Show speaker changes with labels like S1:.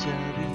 S1: Javi.